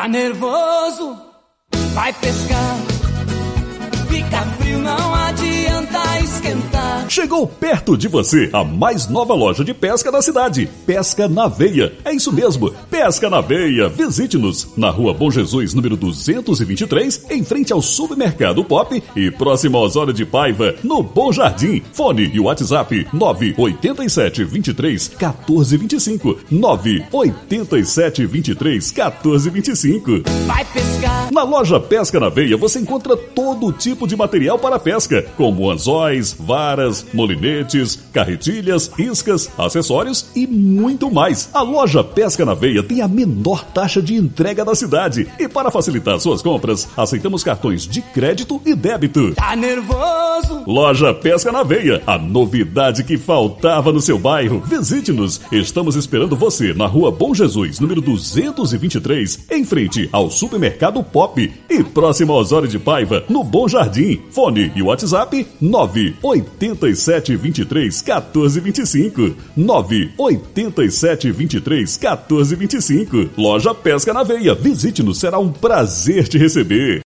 Tá nervoso? Vai pescar. Chegou perto de você a mais nova loja de pesca da cidade, Pesca na Veia. É isso mesmo, Pesca na Veia. Visite-nos na Rua Bom Jesus, número 223, em frente ao Supermercado Pop e próximo ao Osório de Paiva, no Bom Jardim. Fone e WhatsApp 987 23 14 25 987 23 14 25. Vai pescar. Na loja Pesca na Veia você encontra todo tipo de material para pesca, como anzóis, varas, molinetes, carretilhas, iscas, acessórios e muito mais. A loja Pesca na Veia tem a menor taxa de entrega da cidade e para facilitar suas compras, aceitamos cartões de crédito e débito. Tá nervoso? Loja Pesca na Veia, a novidade que faltava no seu bairro. Visite-nos. Estamos esperando você na Rua Bom Jesus, número 223, em frente ao Supermercado Pop e próximo ao Osório de Paiva, no Bom Jardim. Fone e WhatsApp 987 23 14 25. 987 23 14 25. Loja Pesca na Veia. Visite-nos, será um prazer te receber.